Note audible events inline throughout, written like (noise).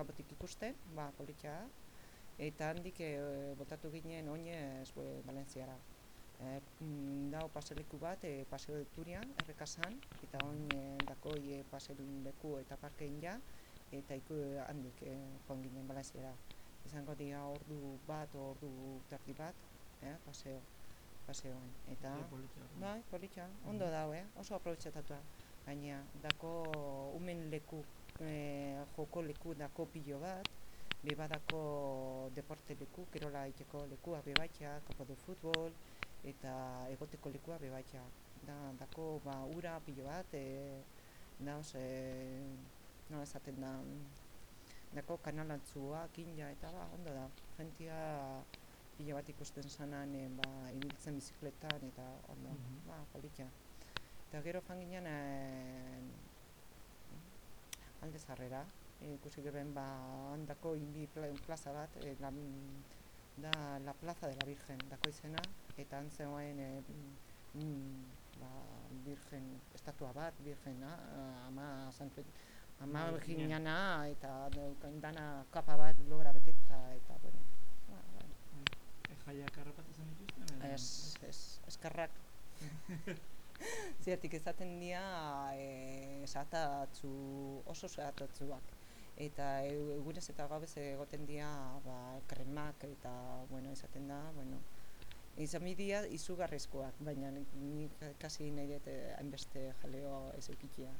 kapotik ikusten, ba, politxa da. Eta handik e, botatu ginen oinez e, Valentziara. E, mm, dau paseleku bat, e, paseo de Turian, errekasan, eta oin e, dakoi e, paselun leku eta parkein ja, eta iku handik e, joan ginen Valentziara. Izango dira ordu bat, ordu terdi bat, e, paseo, paseoan. Eta, bai, politxa, ondo dau, eh? oso aprobetxatatua. Baina, dako umen leku, e, joko leku dako pilo bat, bebadako deporte leku, kirola iteko lekua bebaitxa, kapo de futbol, eta egoteko lekua bebaitxa. Da, dako ba, ura pilo bat, e, da, ose, nola esaten da, dako kanalantzua, kinja, eta ba, ondo da. Gentia pilo bat ikusten zanan, e, ba, ibiltzen bizikletan, eta ondo, Mhm. ba, politxa. Eta gero fan ginen, e, alde zarrera, e, ikusi geben ba handako pla- plaza bat, e, la, da la plaza de la Virgen, dako izena, eta han zegoen e, mm, ba, Virgen, estatua bat, Virgena, ama Santu, ama Virginia. Virginiana, eta daukan dana kapa bat lora beteta, eta bueno, ba, ba, E, jaiak harrapatu zen dituzten? ez, ez, eskerrak. (laughs) Ziatik ezaten dira e, satatzu, oso satatzuak. Eta egunez eta gabez egoten dira ba, kremak eta bueno, izaten da, bueno, izan bidia izugarrizkoak, baina nik, kasi nahi dut eh, hainbeste jaleo ez eukitia.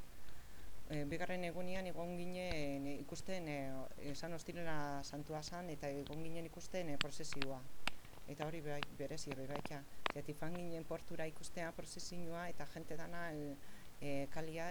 E, bigarren egunean egon ginen ikusten, e, esan ostirela santua zan, eta egon ginen ikusten e, prozesioa. Eta hori bai, berezi bebaitxa. Zergatik fan ginen portura ikustea prozesioa eta jente dana e, kalia